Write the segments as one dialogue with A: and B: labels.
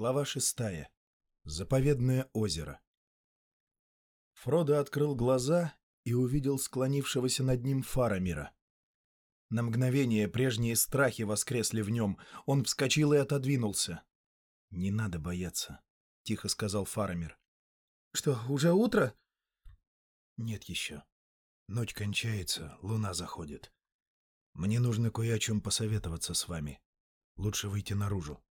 A: Глава шестая. Заповедное озеро. Фродо открыл глаза и увидел склонившегося над ним Фарамира. На мгновение прежние страхи воскресли в нем. Он вскочил и отодвинулся. — Не надо бояться, — тихо сказал Фарамир. — Что, уже утро? — Нет еще. Ночь кончается, луна заходит. Мне нужно кое о чем посоветоваться с вами. Лучше выйти наружу. —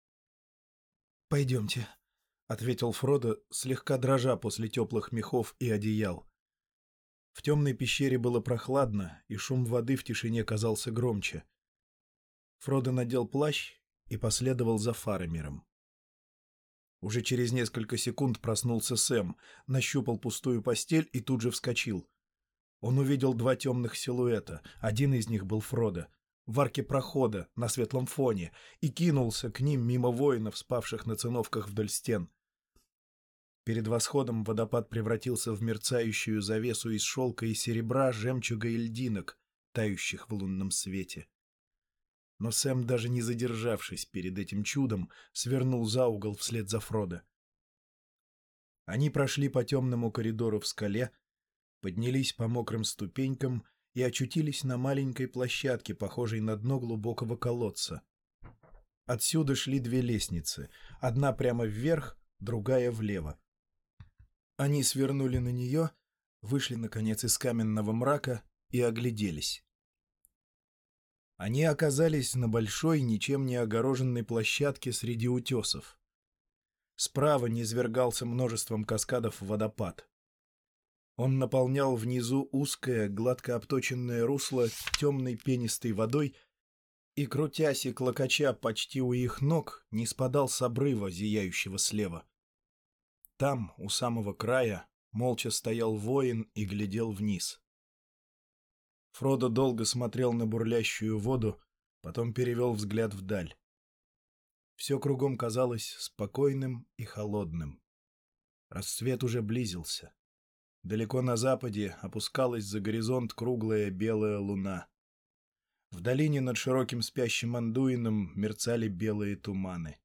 A: Пойдемте, — ответил Фродо, слегка дрожа после теплых мехов и одеял. В темной пещере было прохладно, и шум воды в тишине казался громче. Фродо надел плащ и последовал за Фарамиром. Уже через несколько секунд проснулся Сэм, нащупал пустую постель и тут же вскочил. Он увидел два темных силуэта, один из них был Фродо, в арке прохода на светлом фоне и кинулся к ним мимо воинов, спавших на циновках вдоль стен. Перед восходом водопад превратился в мерцающую завесу из шелка и серебра, жемчуга и льдинок, тающих в лунном свете. Но Сэм, даже не задержавшись перед этим чудом, свернул за угол вслед за Фродо. Они прошли по темному коридору в скале, поднялись по мокрым ступенькам и очутились на маленькой площадке, похожей на дно глубокого колодца. Отсюда шли две лестницы, одна прямо вверх, другая влево. Они свернули на нее, вышли, наконец, из каменного мрака и огляделись. Они оказались на большой, ничем не огороженной площадке среди утесов. Справа низвергался множеством каскадов водопад. Он наполнял внизу узкое, гладко обточенное русло темной пенистой водой и, крутясь и клокоча почти у их ног, не спадал с обрыва, зияющего слева. Там, у самого края, молча стоял воин и глядел вниз. Фродо долго смотрел на бурлящую воду, потом перевел взгляд вдаль. Все кругом казалось спокойным и холодным. Рассвет уже близился. Далеко на западе опускалась за горизонт круглая белая луна. В долине над широким спящим Андуином мерцали белые туманы.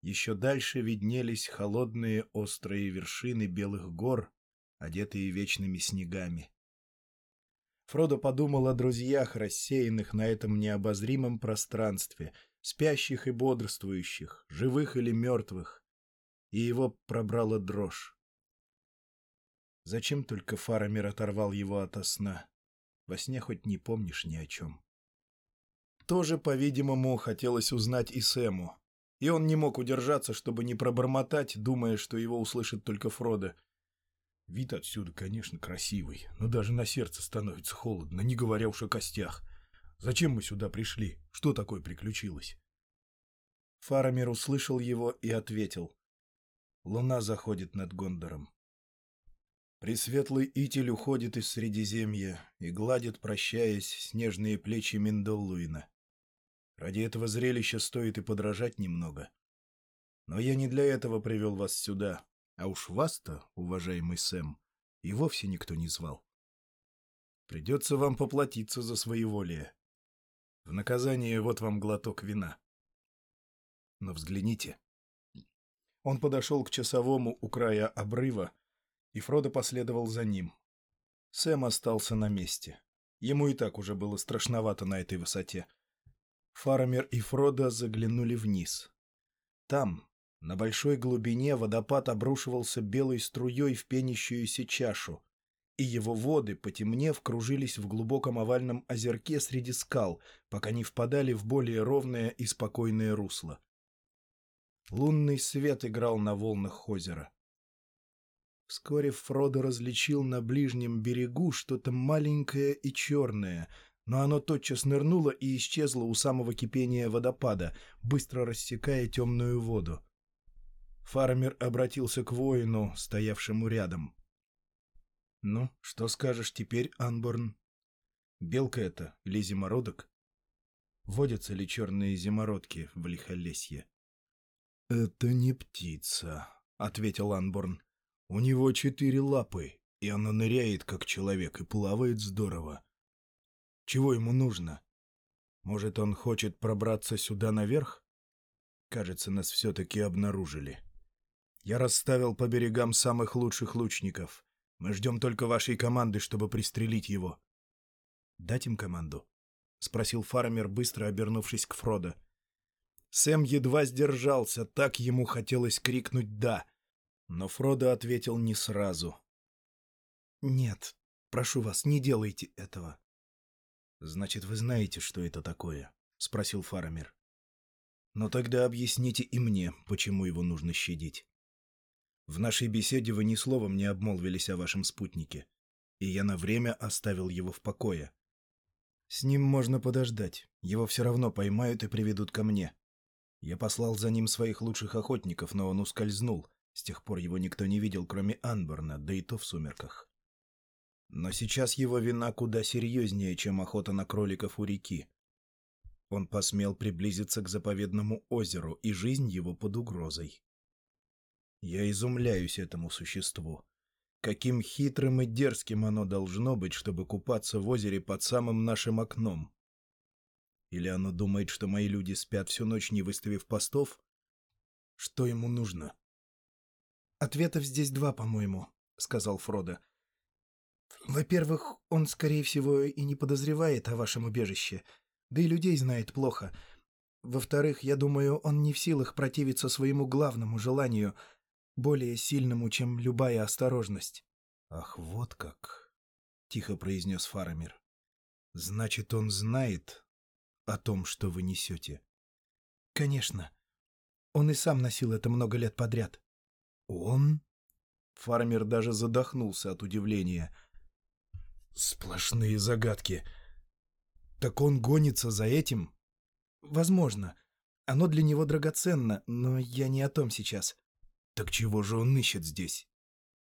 A: Еще дальше виднелись холодные острые вершины белых гор, одетые вечными снегами. Фродо подумал о друзьях, рассеянных на этом необозримом пространстве, спящих и бодрствующих, живых или мертвых, и его пробрала дрожь. Зачем только Фарамир оторвал его ото сна? Во сне хоть не помнишь ни о чем. Тоже, по-видимому, хотелось узнать и Сэму. И он не мог удержаться, чтобы не пробормотать, думая, что его услышит только Фродо. Вид отсюда, конечно, красивый, но даже на сердце становится холодно, не говоря уж о костях. Зачем мы сюда пришли? Что такое приключилось? Фарамир услышал его и ответил. Луна заходит над Гондором. Пресветлый Итель уходит из Средиземья и гладит, прощаясь, снежные плечи Миндоллуина. Ради этого зрелища стоит и подражать немного. Но я не для этого привел вас сюда, а уж вас-то, уважаемый Сэм, и вовсе никто не звал. Придется вам поплатиться за своеволие. В наказание вот вам глоток вина. Но взгляните. Он подошел к часовому у края обрыва, и Фродо последовал за ним. Сэм остался на месте. Ему и так уже было страшновато на этой высоте. Фарамер и Фродо заглянули вниз. Там, на большой глубине, водопад обрушивался белой струей в пенящуюся чашу, и его воды, потемнев, кружились в глубоком овальном озерке среди скал, пока не впадали в более ровное и спокойное русло. Лунный свет играл на волнах озера. Вскоре Фродо различил на ближнем берегу что-то маленькое и черное, но оно тотчас нырнуло и исчезло у самого кипения водопада, быстро рассекая темную воду. Фармер обратился к воину, стоявшему рядом. — Ну, что скажешь теперь, Анборн? Белка это или зимородок? Водятся ли черные зимородки в лихолесье? — Это не птица, — ответил Анборн. У него четыре лапы, и оно ныряет, как человек, и плавает здорово. Чего ему нужно? Может, он хочет пробраться сюда наверх? Кажется, нас все-таки обнаружили. Я расставил по берегам самых лучших лучников. Мы ждем только вашей команды, чтобы пристрелить его. — Дать им команду? — спросил фармер, быстро обернувшись к Фродо. Сэм едва сдержался, так ему хотелось крикнуть «да». Но Фродо ответил не сразу. «Нет, прошу вас, не делайте этого». «Значит, вы знаете, что это такое?» — спросил Фарамир. «Но тогда объясните и мне, почему его нужно щадить. В нашей беседе вы ни словом не обмолвились о вашем спутнике, и я на время оставил его в покое. С ним можно подождать, его все равно поймают и приведут ко мне. Я послал за ним своих лучших охотников, но он ускользнул. С тех пор его никто не видел, кроме Анборна, да и то в сумерках. Но сейчас его вина куда серьезнее, чем охота на кроликов у реки. Он посмел приблизиться к заповедному озеру, и жизнь его под угрозой. Я изумляюсь этому существу. Каким хитрым и дерзким оно должно быть, чтобы купаться в озере под самым нашим окном. Или оно думает, что мои люди спят всю ночь, не выставив постов? Что ему нужно? «Ответов здесь два, по-моему», — сказал Фродо. «Во-первых, он, скорее всего, и не подозревает о вашем убежище, да и людей знает плохо. Во-вторых, я думаю, он не в силах противиться своему главному желанию, более сильному, чем любая осторожность». «Ах, вот как!» — тихо произнес Фарамир. «Значит, он знает, о том, что вы несете? — Конечно. Он и сам носил это много лет подряд. — Он? Фармер даже задохнулся от удивления. — Сплошные загадки. Так он гонится за этим? — Возможно. Оно для него драгоценно, но я не о том сейчас. — Так чего же он ищет здесь?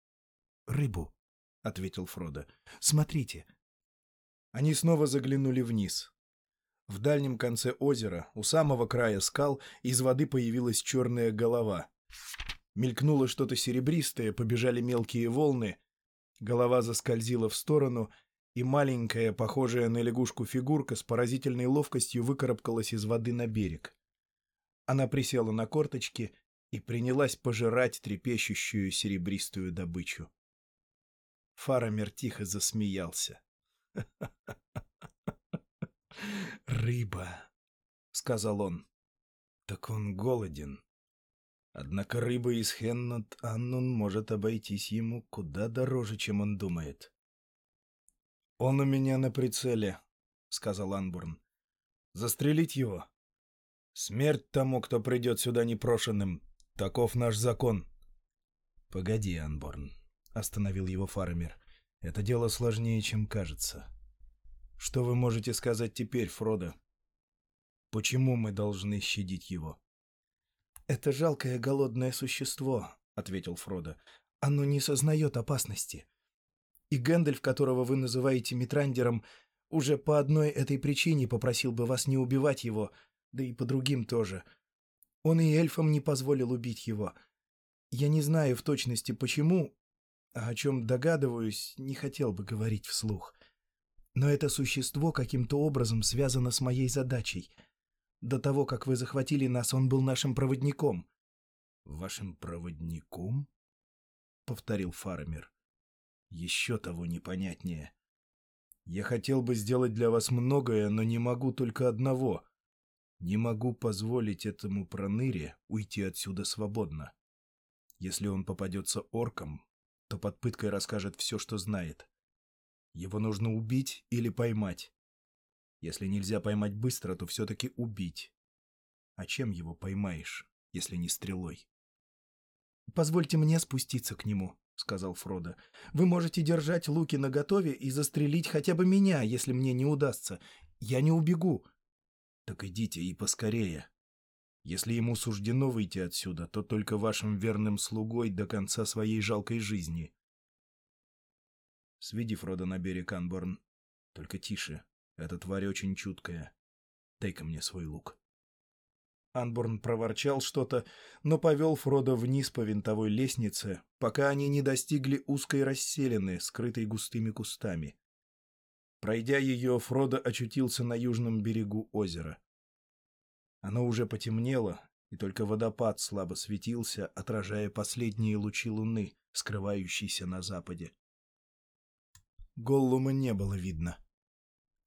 A: — Рыбу, — ответил Фродо. — Смотрите. Они снова заглянули вниз. В дальнем конце озера, у самого края скал, из воды появилась черная голова. Мелькнуло что-то серебристое, побежали мелкие волны. Голова заскользила в сторону, и маленькая, похожая на лягушку фигурка с поразительной ловкостью выкарабкалась из воды на берег. Она присела на корточки и принялась пожирать трепещущую серебристую добычу. Фарамер тихо засмеялся. «Рыба», — сказал он. «Так он голоден. Однако рыба из Хеннот Аннун может обойтись ему куда дороже, чем он думает». «Он у меня на прицеле», — сказал Анбурн. «Застрелить его? Смерть тому, кто придет сюда непрошенным. Таков наш закон». «Погоди, Анборн», — остановил его Фармер. «Это дело сложнее, чем кажется». Что вы можете сказать теперь, Фродо? Почему мы должны щадить его? Это жалкое голодное существо, ответил Фродо. Оно не сознает опасности. И Гэндальф, которого вы называете Митрандером, уже по одной этой причине попросил бы вас не убивать его, да и по другим тоже. Он и эльфам не позволил убить его. Я не знаю в точности почему, а о чем догадываюсь, не хотел бы говорить вслух. Но это существо каким-то образом связано с моей задачей. До того, как вы захватили нас, он был нашим проводником. — Вашим проводником? — повторил Фармер. — Еще того непонятнее. Я хотел бы сделать для вас многое, но не могу только одного. Не могу позволить этому проныре уйти отсюда свободно. Если он попадется орком, то под пыткой расскажет все, что знает. Его нужно убить или поймать. Если нельзя поймать быстро, то все-таки убить. А чем его поймаешь, если не стрелой? «Позвольте мне спуститься к нему», — сказал Фродо. «Вы можете держать луки наготове и застрелить хотя бы меня, если мне не удастся. Я не убегу». «Так идите и поскорее. Если ему суждено выйти отсюда, то только вашим верным слугой до конца своей жалкой жизни. Сведи Фродо на берег, Анборн. Только тише. Эта тварь очень чуткая. Дай-ка мне свой лук. Анборн проворчал что-то, но повел Фродо вниз по винтовой лестнице, пока они не достигли узкой расселины, скрытой густыми кустами. Пройдя ее, Фродо очутился на южном берегу озера. Оно уже потемнело, и только водопад слабо светился, отражая последние лучи луны, скрывающейся на западе. Голлума не было видно.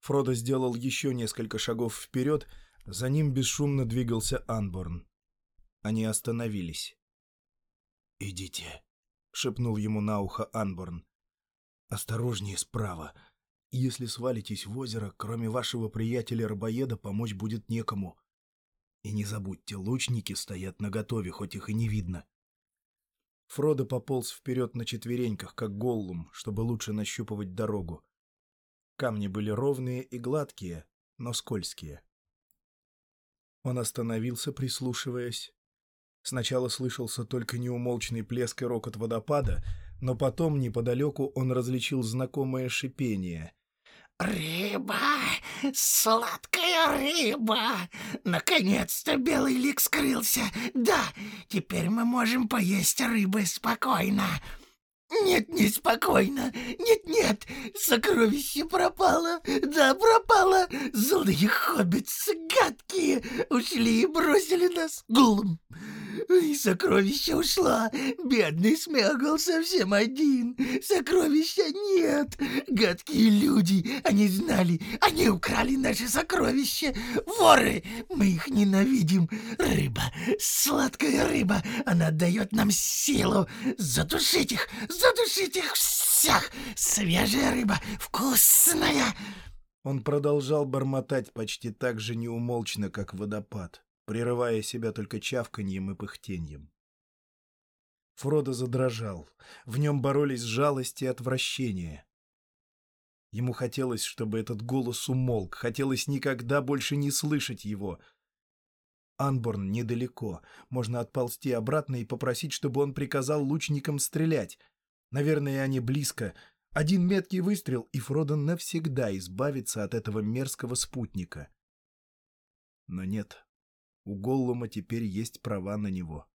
A: Фродо сделал еще несколько шагов вперед, за ним бесшумно двигался Анборн. Они остановились. «Идите», — шепнул ему на ухо Анборн. «Осторожнее справа. Если свалитесь в озеро, кроме вашего приятеля-рабоеда помочь будет некому. И не забудьте, лучники стоят наготове, хоть их и не видно». Фродо пополз вперед на четвереньках, как голлум, чтобы лучше нащупывать дорогу. Камни были ровные и гладкие, но скользкие. Он остановился, прислушиваясь. Сначала слышался только неумолчный плеск и рокот водопада, но потом неподалеку он различил знакомое шипение.
B: «Рыба! Сладкая рыба! Наконец-то белый лик скрылся! Да, теперь мы можем поесть рыбы спокойно!» «Нет, неспокойно! Нет-нет! Сокровище пропало! Да, пропало! Злые хоббитсы гадкие! Ушли и бросили нас! Гулм! И сокровище ушла! Бедный Смягл совсем один! Сокровища нет! Гадкие люди! Они знали! Они украли наше сокровище! Воры! Мы их ненавидим! Рыба! Сладкая рыба! Она дает нам силу! Задушить их! Задушить их всех! Свежая рыба! Вкусная!»
A: Он продолжал бормотать почти так же неумолчно, как водопад прерывая себя только чавканьем и пыхтеньем. Фродо задрожал. В нем боролись жалость и отвращение. Ему хотелось, чтобы этот голос умолк, хотелось никогда больше не слышать его. Анборн недалеко, можно отползти обратно и попросить, чтобы он приказал лучникам стрелять. Наверное, они близко. Один меткий выстрел, и Фродо навсегда избавится от этого мерзкого спутника. Но нет. У Голлума теперь есть права на него.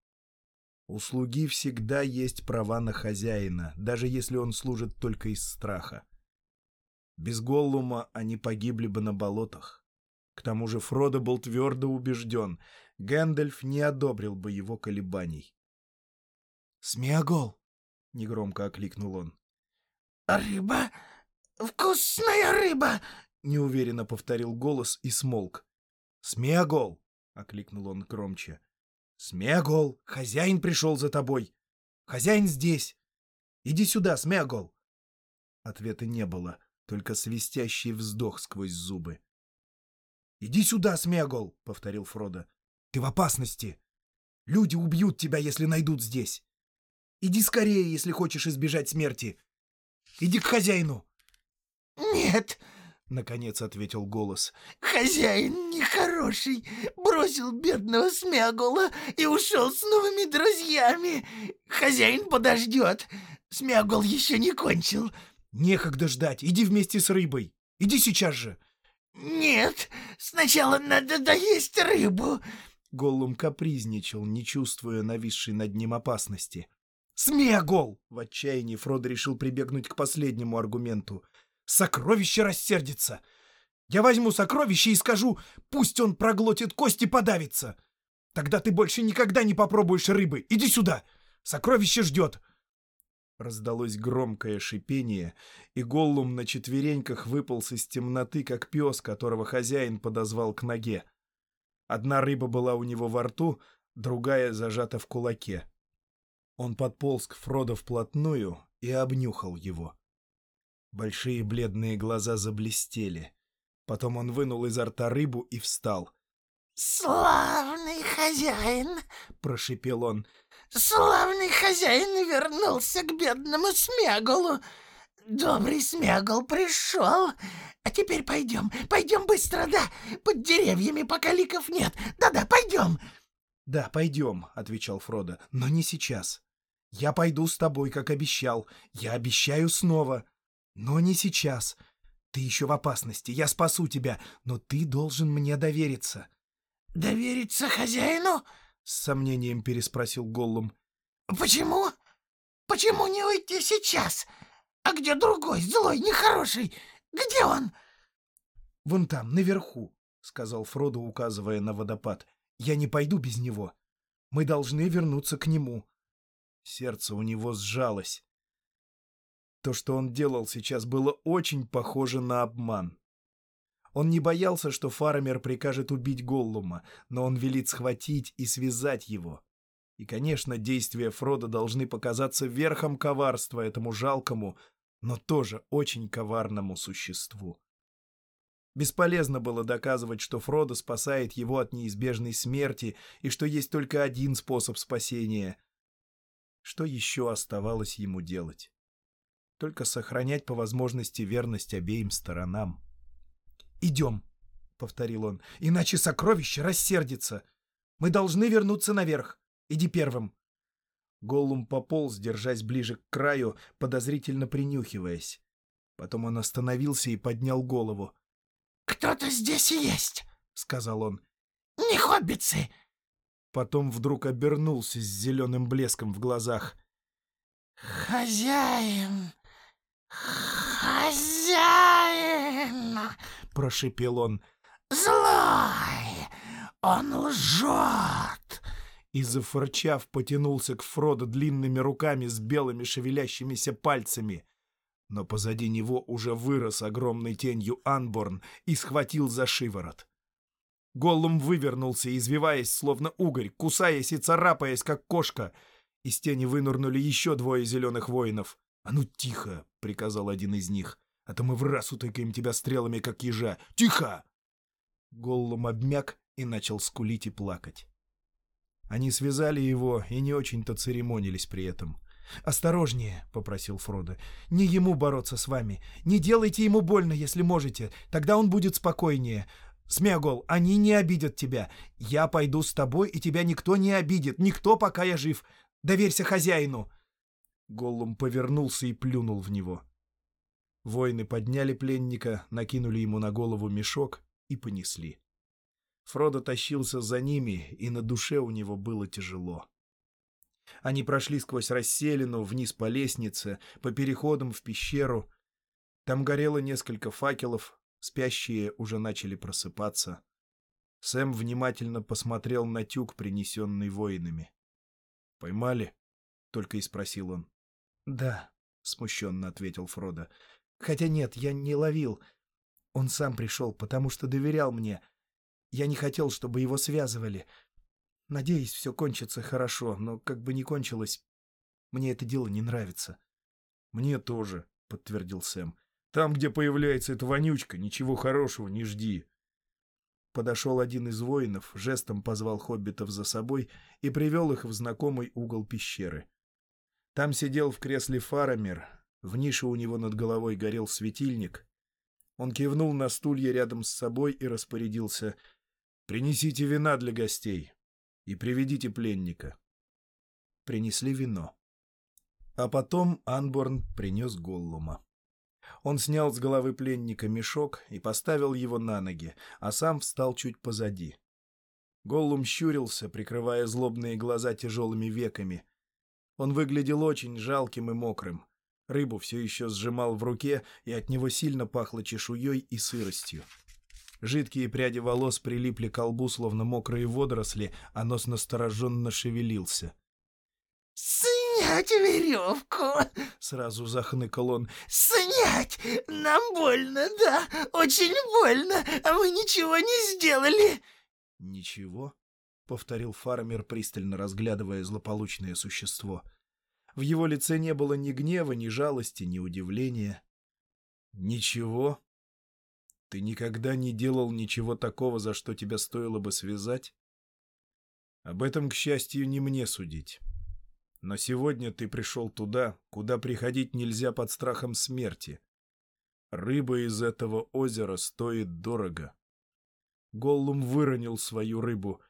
A: У слуги всегда есть права на хозяина, даже если он служит только из страха. Без Голлума они погибли бы на болотах. К тому же Фродо был твердо убежден, Гэндальф не одобрил бы его колебаний. «Смеагол!» — негромко окликнул он.
B: «Рыба! Вкусная рыба!»
A: — неуверенно повторил голос и смолк. «Смеагол!» — окликнул он громче. «Смегол! Хозяин пришел за тобой! Хозяин здесь! Иди сюда, Смегол!» Ответа не было, только свистящий вздох сквозь зубы. «Иди сюда, Смегол!» — повторил Фродо. «Ты в опасности! Люди убьют тебя, если найдут здесь! Иди скорее, если хочешь избежать смерти! Иди к хозяину!»
B: «Нет!»
A: Наконец ответил голос.
B: «Хозяин нехороший, бросил бедного Смягула и ушел с новыми друзьями. Хозяин подождет. Смягул еще не кончил».
A: «Некогда ждать, иди вместе с рыбой. Иди сейчас же».
B: «Нет, сначала надо доесть рыбу».
A: Голлум капризничал, не чувствуя нависшей над ним опасности. «Смегол!» — в отчаянии Фродо решил прибегнуть к последнему аргументу — Сокровище рассердится. Я возьму сокровище и скажу, пусть он проглотит кость и подавится. Тогда ты больше никогда не попробуешь рыбы. Иди сюда. Сокровище ждет. Раздалось громкое шипение, и Голлум на четвереньках выполз из темноты, как пес, которого хозяин подозвал к ноге. Одна рыба была у него во рту, другая зажата в кулаке. Он подполз к Фродо вплотную и обнюхал его. Большие бледные глаза заблестели. Потом он вынул изо рта рыбу и встал.
B: «Славный хозяин!» — прошипел он. «Славный хозяин вернулся к бедному Смеголу. Добрый Смегол пришел. А теперь пойдем, пойдем быстро, да, под деревьями, пока ликов нет. Да-да, пойдем!»
A: «Да, пойдем», — отвечал Фродо, — «но не сейчас. Я пойду с тобой, как обещал. Я обещаю снова». Но не сейчас. Ты еще в опасности. Я спасу тебя, но ты должен мне довериться.
B: — Довериться хозяину?
A: — с сомнением переспросил Голлум.
B: — Почему? Почему не уйти сейчас? А где другой, злой, нехороший? Где он?
A: — Вон там, наверху, — сказал Фродо, указывая на водопад. — Я не пойду без него. Мы должны вернуться к нему. Сердце у него сжалось. То, что он делал сейчас, было очень похоже на обман. Он не боялся, что фармер прикажет убить Голлума, но он велит схватить и связать его. И, конечно, действия Фрода должны показаться верхом коварства этому жалкому, но тоже очень коварному существу. Бесполезно было доказывать, что Фродо спасает его от неизбежной смерти и что есть только один способ спасения. Что еще оставалось ему делать? Только сохранять по возможности верность обеим сторонам. «Идем», — повторил он, — «иначе сокровище рассердится. Мы должны вернуться наверх. Иди первым». Голлум пополз, держась ближе к краю, подозрительно принюхиваясь. Потом он остановился и поднял голову.
B: «Кто-то здесь есть», — сказал он. «Не хоббицы!»
A: Потом вдруг обернулся с зеленым блеском в глазах.
B: «Хозяин! Хозяин!» — прошипел он. «Злой! Он лжет!»
A: И, зафырчав, потянулся к Фродо длинными руками с белыми шевелящимися пальцами. Но позади него уже вырос огромной тенью Анборн и схватил за шиворот. Голлум вывернулся, извиваясь, словно угорь, кусаясь и царапаясь, как кошка. Из тени вынырнули еще двое зеленых воинов. «А ну тихо!» — приказал один из них а то мы в раз утыкаем тебя стрелами, как ежа. Тихо!» Голлум обмяк и начал скулить и плакать. Они связали его и не очень-то церемонились при этом. «Осторожнее!» — попросил Фродо. «Не ему бороться с вами. Не делайте ему больно, если можете. Тогда он будет спокойнее. Смегол, они не обидят тебя. Я пойду с тобой, и тебя никто не обидит. Никто, пока я жив. Доверься хозяину!» Голлум повернулся и плюнул в него. Воины подняли пленника, накинули ему на голову мешок и понесли. Фродо тащился за ними, и на душе у него было тяжело. Они прошли сквозь расселину, вниз по лестнице, по переходам в пещеру. Там горело несколько факелов, спящие уже начали просыпаться. Сэм внимательно посмотрел на тюк, принесенный воинами. «Поймали?» — только и спросил он. «Да», — смущенно ответил Фродо. Хотя нет, я не ловил. Он сам пришел, потому что доверял мне. Я не хотел, чтобы его связывали. Надеюсь, все кончится хорошо, но как бы ни кончилось, мне это дело не нравится. — Мне тоже, — подтвердил Сэм. — Там, где появляется эта вонючка, ничего хорошего не жди. Подошел один из воинов, жестом позвал хоббитов за собой и привел их в знакомый угол пещеры. Там сидел в кресле Фарамир, в нише у него над головой горел светильник. Он кивнул на стулья рядом с собой и распорядился. «Принесите вина для гостей и приведите пленника». Принесли вино. А потом Анборн принес Голлума. Он снял с головы пленника мешок и поставил его на ноги, а сам встал чуть позади. Голлум щурился, прикрывая злобные глаза тяжелыми веками. Он выглядел очень жалким и мокрым. Рыбу все еще сжимал в руке, и от него сильно пахло чешуей и сыростью. Жидкие пряди волос прилипли к колбу, словно мокрые водоросли, а нос настороженно шевелился.
B: «Снять веревку!» — сразу захныкал он. «Снять! Нам больно, да, очень больно, а мы ничего не сделали!»
A: «Ничего?» — повторил фармер, пристально разглядывая злополучное существо. — в его лице не было ни гнева, ни жалости, ни удивления. «Ничего? Ты никогда не делал ничего такого, за что тебя стоило бы связать? Об этом, к счастью, не мне судить. Но сегодня ты пришел туда, куда приходить нельзя под страхом смерти. Рыба из этого озера стоит дорого». Голлум выронил свою рыбу.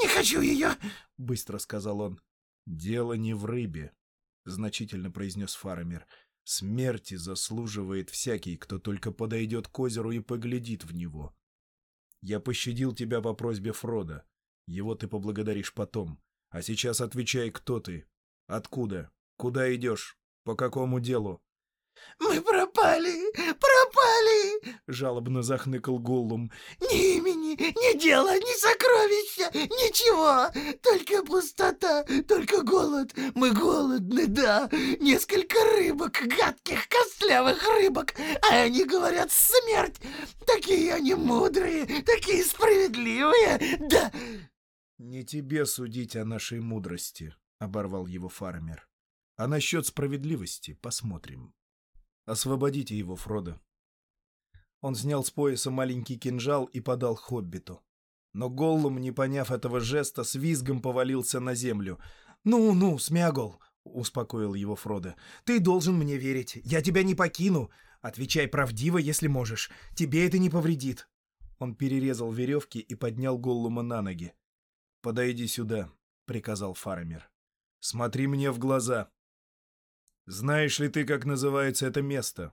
B: «Не хочу ее!»
A: — быстро сказал он. «Дело не в рыбе. — значительно произнес Фарамир. «Смерти заслуживает всякий, кто только подойдет к озеру и поглядит в него. Я пощадил тебя по просьбе Фрода. Его ты поблагодаришь потом. А сейчас отвечай, кто ты? Откуда? Куда идешь? По какому делу?»
B: «Мы пропали! Пропали!» пропали!» — жалобно захныкал Голлум. «Ни имени, ни дела, ни сокровища, ничего! Только пустота, только голод. Мы голодны, да. Несколько рыбок, гадких, костлявых рыбок, а они говорят смерть. Такие они мудрые, такие справедливые, да...»
A: «Не тебе судить о нашей мудрости», — оборвал его фармер. «А насчет справедливости посмотрим». «Освободите его, Фродо». Он снял с пояса маленький кинжал и подал хоббиту. Но Голлум, не поняв этого жеста, с визгом повалился на землю. «Ну-ну, Смягол!» — успокоил его Фродо. «Ты должен мне верить. Я тебя не покину. Отвечай правдиво, если можешь. Тебе это не повредит». Он перерезал веревки и поднял Голлума на ноги. «Подойди сюда», — приказал Фарамир. «Смотри мне в глаза. Знаешь ли ты, как называется это место?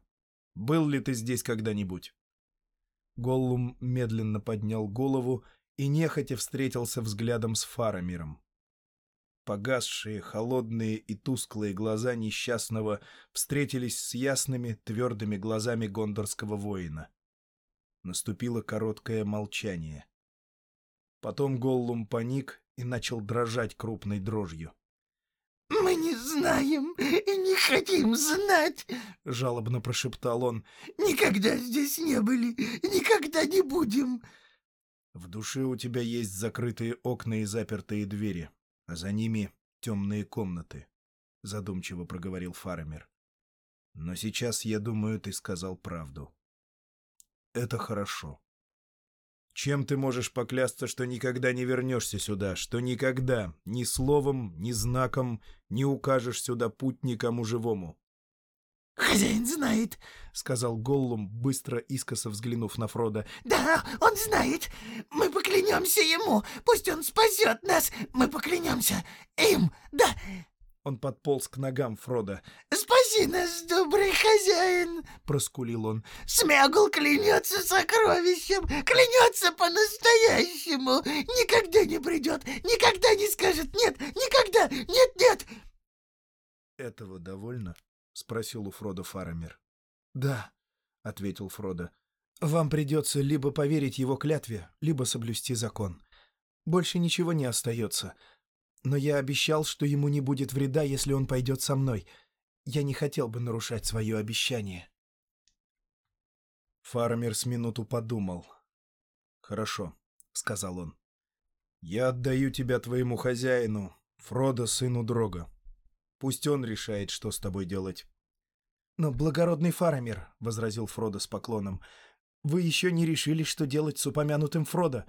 A: Был ли ты здесь когда-нибудь?» Голлум медленно поднял голову и нехотя встретился взглядом с Фарамиром. Погасшие, холодные и тусклые глаза несчастного встретились с ясными, твердыми глазами гондорского воина. Наступило короткое молчание. Потом Голлум паник и начал дрожать крупной дрожью.
B: «Мы не знаем и не хотим знать!» — жалобно прошептал он. «Никогда здесь не были и никогда не будем!»
A: «В душе у тебя есть закрытые окна и запертые двери, а за ними темные комнаты», — задумчиво проговорил Фармер. «Но сейчас, я думаю, ты сказал правду. Это хорошо. Чем ты можешь поклясться, что никогда не вернешься сюда, что никогда ни словом, ни знаком не укажешь сюда путь никому живому?
B: — Хозяин знает, — сказал Голлум, быстро искоса взглянув на Фрода. — Да, он знает. Мы поклянемся ему. Пусть он спасет нас. Мы поклянемся им, да.
A: Он подполз к ногам Фрода.
B: «Спаси нас, добрый хозяин!» — проскулил он. «Смягл клянется сокровищем, клянется по-настоящему! Никогда не придет, никогда не скажет нет, никогда, нет-нет!»
A: «Этого довольно?» — спросил у Фрода Фарамир. «Да», — ответил Фродо. «Вам придется либо поверить его клятве, либо соблюсти закон. Больше ничего не остается. Но я обещал, что ему не будет вреда, если он пойдет со мной. Я не хотел бы нарушать свое обещание. Фармер с минуту подумал. «Хорошо», — сказал он. «Я отдаю тебя твоему хозяину, Фродо, сыну Дрога. Пусть он решает, что с тобой делать». «Но, благородный Фарамир», — возразил Фродо с поклоном, — «вы еще не решили, что делать с упомянутым Фродо,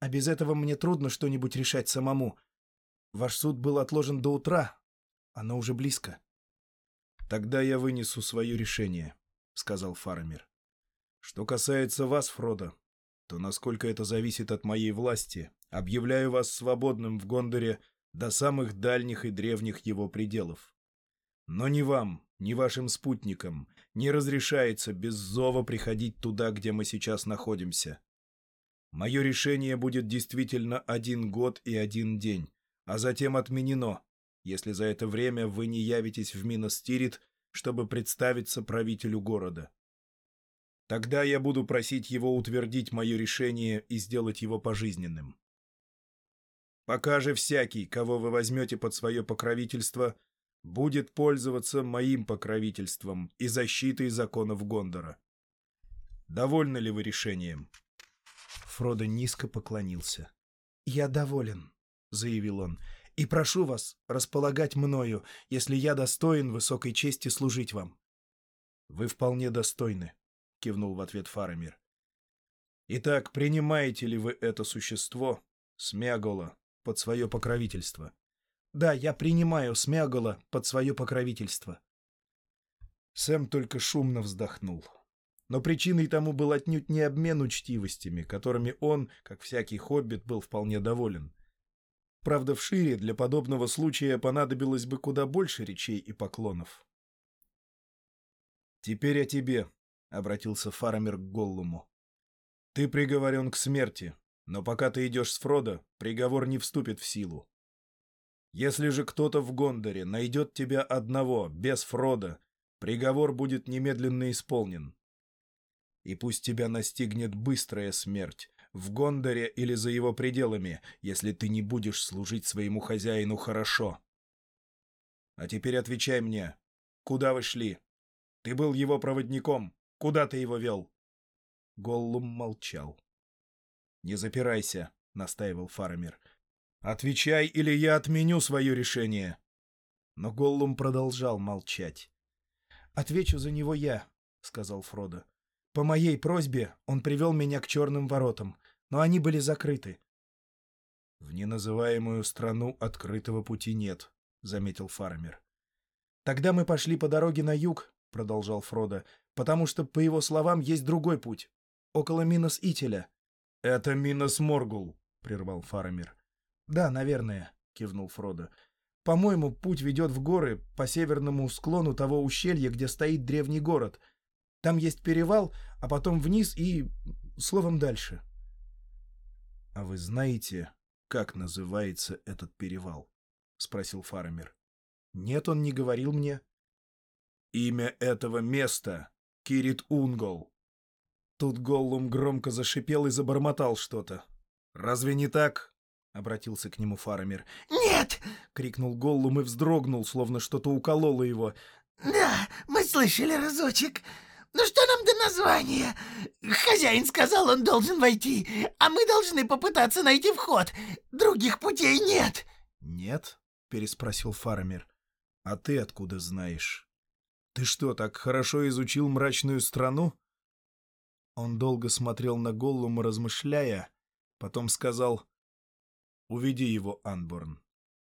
A: а без этого мне трудно что-нибудь решать самому. Ваш суд был отложен до утра. Оно уже близко. Тогда я вынесу свое решение, — сказал Фарамир. Что касается вас, Фродо, то, насколько это зависит от моей власти, объявляю вас свободным в Гондоре до самых дальних и древних его пределов. Но ни вам, ни вашим спутникам не разрешается без зова приходить туда, где мы сейчас находимся. Мое решение будет действительно один год и один день, а затем отменено, если за это время вы не явитесь в Миностирит, чтобы представиться правителю города. Тогда я буду просить его утвердить мое решение и сделать его пожизненным. Пока же всякий, кого вы возьмете под свое покровительство, будет пользоваться моим покровительством и защитой законов Гондора. Довольны ли вы решением?» Фродо низко поклонился. «Я доволен», заявил он, — «и прошу вас располагать мною, если я достоин высокой чести служить вам». «Вы вполне достойны», — кивнул в ответ Фарамир. «Итак, принимаете ли вы это существо, Смягола, под свое покровительство?» «Да, я принимаю Смягола под свое покровительство». Сэм только шумно вздохнул. Но причиной тому был отнюдь не обмен учтивостями, которыми он, как всякий хоббит, был вполне доволен. Правда, в Шире для подобного случая понадобилось бы куда больше речей и поклонов. «Теперь о тебе», — обратился Фарамир к Голлуму. «Ты приговорен к смерти, но пока ты идешь с Фродо, приговор не вступит в силу. Если же кто-то в Гондоре найдет тебя одного, без Фрода, приговор будет немедленно исполнен. И пусть тебя настигнет быстрая смерть, в Гондоре или за его пределами, если ты не будешь служить своему хозяину хорошо. А теперь отвечай мне, куда вы шли? Ты был его проводником, куда ты его вел?» Голлум молчал. «Не запирайся», — настаивал Фарамир. «Отвечай, или я отменю свое решение». Но Голлум продолжал молчать. «Отвечу за него я», — сказал Фродо. «По моей просьбе он привел меня к черным воротам, но они были закрыты». «В неназываемую страну открытого пути нет», — заметил Фармер. «Тогда мы пошли по дороге на юг», — продолжал Фродо, «потому что, по его словам, есть другой путь, около Минос-Ителя». «Это Минос-Моргул», — прервал Фарамир. «Да, наверное», — кивнул Фродо. «По-моему, путь ведет в горы по северному склону того ущелья, где стоит древний город. Там есть перевал, а потом вниз и... словом, дальше». «А вы знаете, как называется этот перевал?» — спросил Фарамир. «Нет, он не говорил мне». «Имя этого места — Кирит Унгол», Тут Голлум громко зашипел и забормотал что-то. «Разве не так?» — обратился к нему Фарамир.
B: «Нет!»
A: — крикнул Голлум и вздрогнул, словно что-то укололо его.
B: «Да, мы слышали разочек. Ну что нам до названия? Хозяин сказал, он должен войти, а мы должны попытаться найти вход. Других путей нет».
A: «Нет?» — переспросил Фарамир. «А ты откуда знаешь? Ты что, так хорошо изучил мрачную страну?» Он долго смотрел на Голлума, размышляя, потом сказал «Уведи его, Анборн.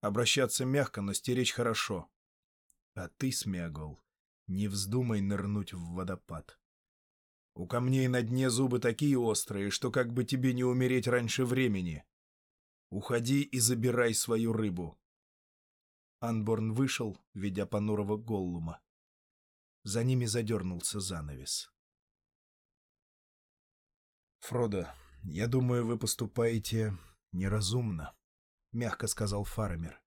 A: Обращаться мягко, но стеречь хорошо. А ты, Смягол, не вздумай нырнуть в водопад. У камней на дне зубы такие острые, что как бы тебе не умереть раньше времени. Уходи и забирай свою рыбу». Анборн вышел, ведя понурого Голлума. За ними задернулся занавес. «Фродо, я думаю, вы поступаете неразумно», — мягко сказал Фармер.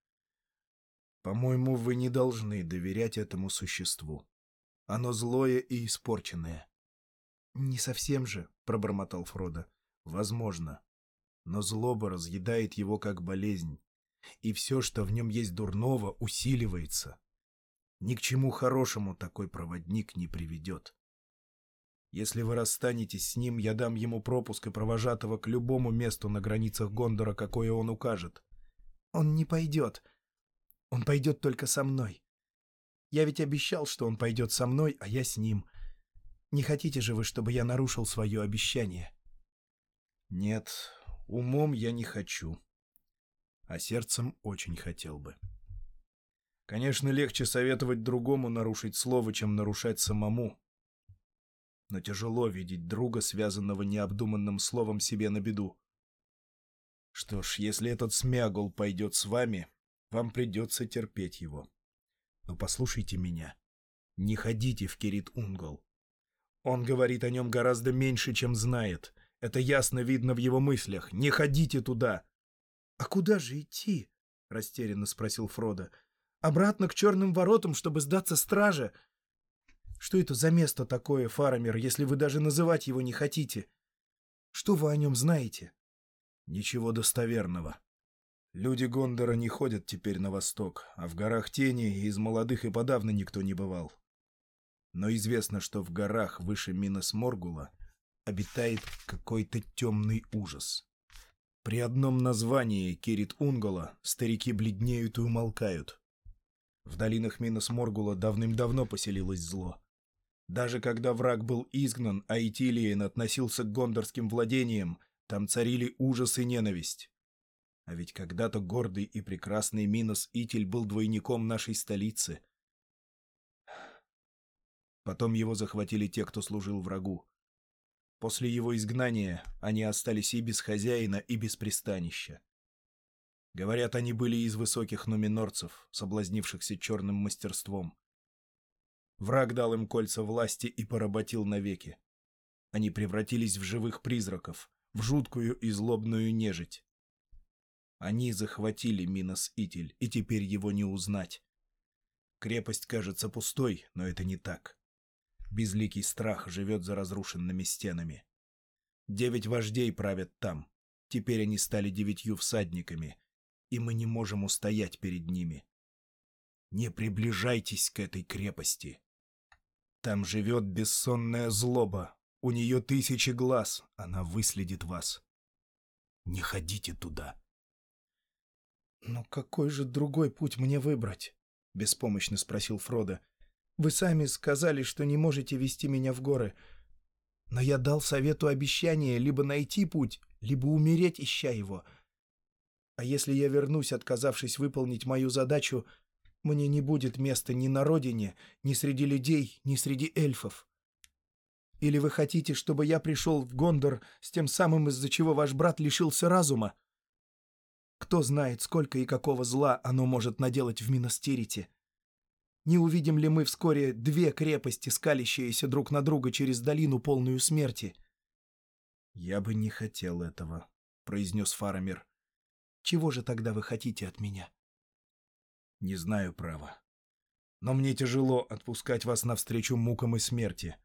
A: «По-моему, вы не должны доверять этому существу. Оно злое и испорченное». «Не совсем же», — пробормотал Фродо. «Возможно. Но злоба разъедает его как болезнь, и все, что в нем есть дурного, усиливается. Ни к чему хорошему такой проводник не приведет. Если вы расстанетесь с ним, я дам ему пропуск и провожатого к любому месту на границах Гондора, какое он укажет. Он не пойдет. Он пойдет только со мной. Я ведь обещал, что он пойдет со мной, а я с ним. Не хотите же вы, чтобы я нарушил свое обещание? Нет, умом я не хочу. А сердцем очень хотел бы. Конечно, легче советовать другому нарушить слово, чем нарушать самому но тяжело видеть друга, связанного необдуманным словом себе на беду. Что ж, если этот смягул пойдет с вами, вам придется терпеть его. Но послушайте меня. Не ходите в Кирит Унгол. Он говорит о нем гораздо меньше, чем знает. Это ясно видно в его мыслях. Не ходите туда. — А куда же идти? — растерянно спросил Фродо. — Обратно к черным воротам, чтобы сдаться страже? — что это за место такое, Фарамир, если вы даже называть его не хотите? Что вы о нем знаете? Ничего достоверного. Люди Гондора не ходят теперь на восток, а в горах Тени из молодых и подавно никто не бывал. Но известно, что в горах выше Минос Моргула обитает какой-то темный ужас. При одном названии Кирит Унгола старики бледнеют и умолкают. В долинах Минос Моргула давным-давно поселилось зло. Даже когда враг был изгнан, а Итилиен относился к гондорским владениям, там царили ужас и ненависть. А ведь когда-то гордый и прекрасный Минос Итиль был двойником нашей столицы. Потом его захватили те, кто служил врагу. После его изгнания они остались и без хозяина, и без пристанища. Говорят, они были из высоких нуминорцев, соблазнившихся черным мастерством. Враг дал им кольца власти и поработил навеки. Они превратились в живых призраков, в жуткую и злобную нежить. Они захватили Минос-Итиль, и теперь его не узнать. Крепость кажется пустой, но это не так. безликий страх живет за разрушенными стенами. Девять вождей правят там. Теперь они стали девятью всадниками, и мы не можем устоять перед ними. Не приближайтесь к этой крепости. Там живет бессонная злоба. У нее тысячи глаз. Она выследит вас. Не ходите туда.
C: «Но какой же другой путь мне выбрать?» — беспомощно спросил Фродо. «Вы сами сказали, что не можете вести меня в горы. Но я дал совету обещание либо найти путь, либо умереть, ища его. А если я вернусь, отказавшись выполнить мою задачу, мне не будет места ни на родине, ни среди людей, ни среди эльфов. Или вы хотите, чтобы я пришел в Гондор с тем самым, из-за чего ваш брат лишился разума? Кто знает, сколько и какого зла оно может наделать в Миностирите? Не увидим ли мы вскоре две крепости, скалящиеся друг на друга через долину, полную смерти?
A: — Я бы не хотел этого, — произнес Фарамир.
C: — Чего же тогда вы хотите от меня?
A: — Не знаю права. Но мне тяжело отпускать вас навстречу мукам и смерти.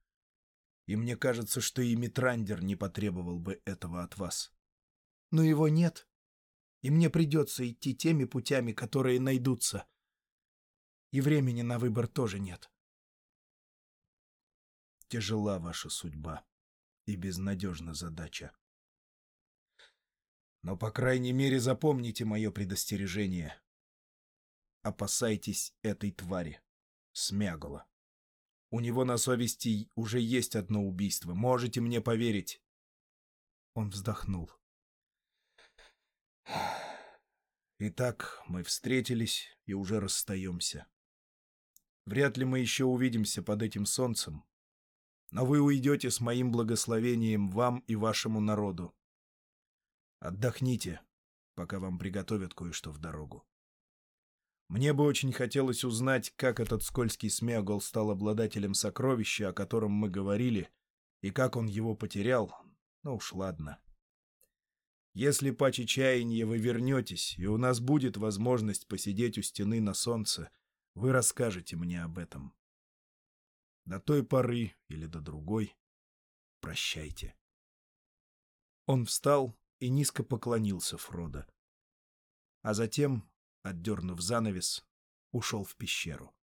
A: И мне кажется, что и Митрандер не потребовал бы этого от вас.
C: — Но его нет. И мне придется идти теми путями, которые найдутся. — и времени на выбор тоже нет.
A: Тяжела ваша судьба и безнадежна задача. Но, по крайней мере, запомните мое предостережение. Опасайтесь этой твари, Смягола. У него на совести уже есть одно убийство, можете мне поверить.
C: Он вздохнул.
A: Итак, мы встретились и уже расстаемся. Вряд ли мы еще увидимся под этим солнцем. Но вы уйдете с моим благословением вам и вашему народу. Отдохните, пока вам приготовят кое-что в дорогу. Мне бы очень хотелось узнать, как этот скользкий смягол стал обладателем сокровища, о котором мы говорили, и как он его потерял. Ну уж ладно. Если по чаяния вы вернетесь, и у нас будет возможность посидеть у стены на солнце, вы расскажете мне об этом. До той поры или до другой прощайте. Он встал и низко поклонился Фродо. А затем, отдернув занавес, ушел в пещеру.